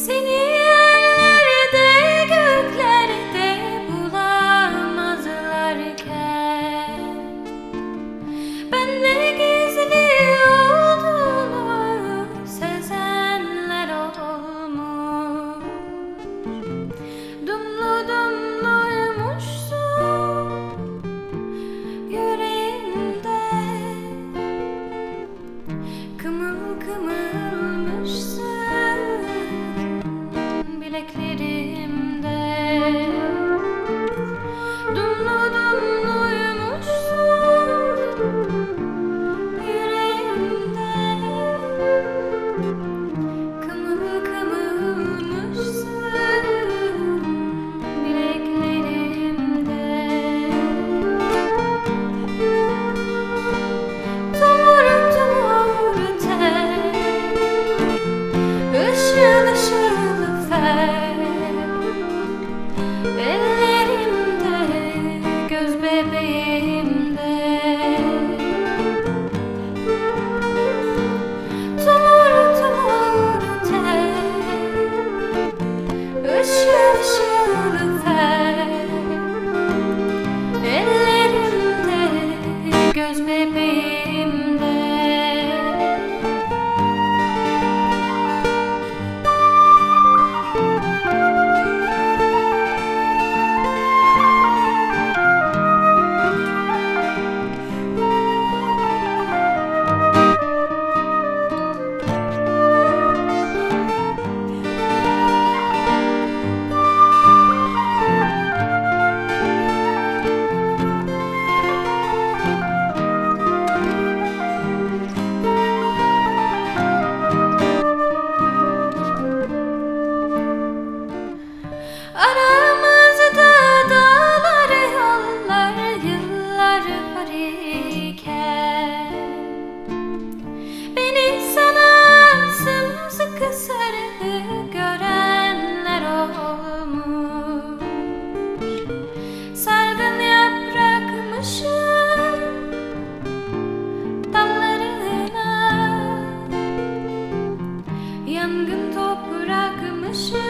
Seni Yangın toprakmışım